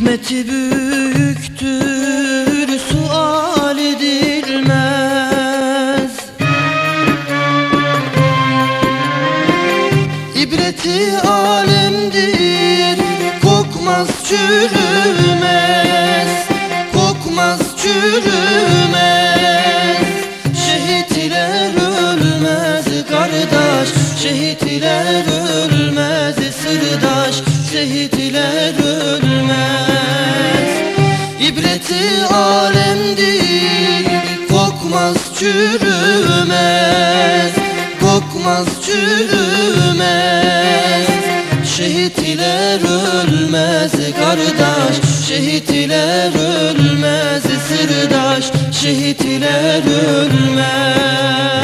İbreti büyüktür sual edilmez. İbreti alemdir kokmaz çürümez. Kokmaz çürümez. Şehitler ölmez kardeş Şehitler ölmez kokmaz çürümez Kokmaz çürümez. Şehitler ölmez kardeş Şehitler ölmez sırdaş. Şehitler ölmez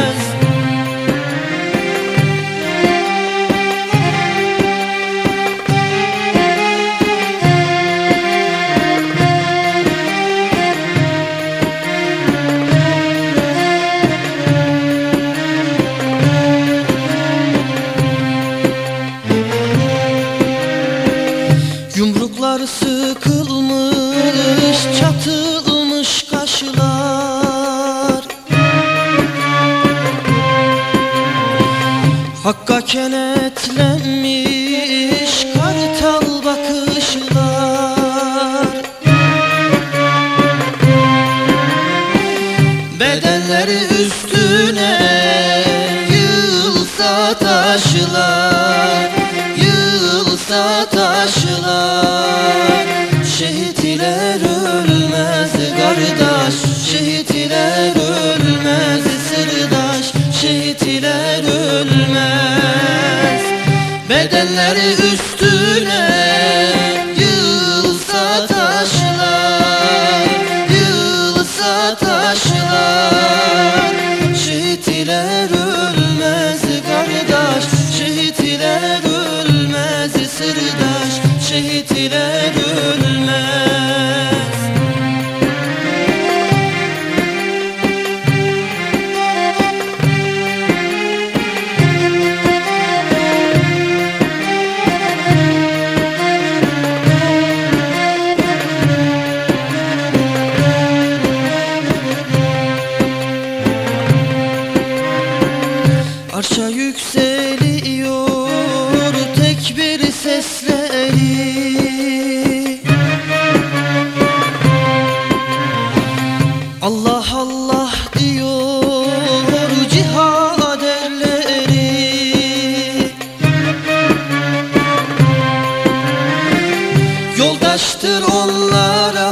kenetlenmiş kartal bakışlar. Bedenleri üstüne yılsa taşlar Yılsa taşlar yükseliyor tekbir sesleri Allah Allah diyor cihad erleri Yoldaştır onlara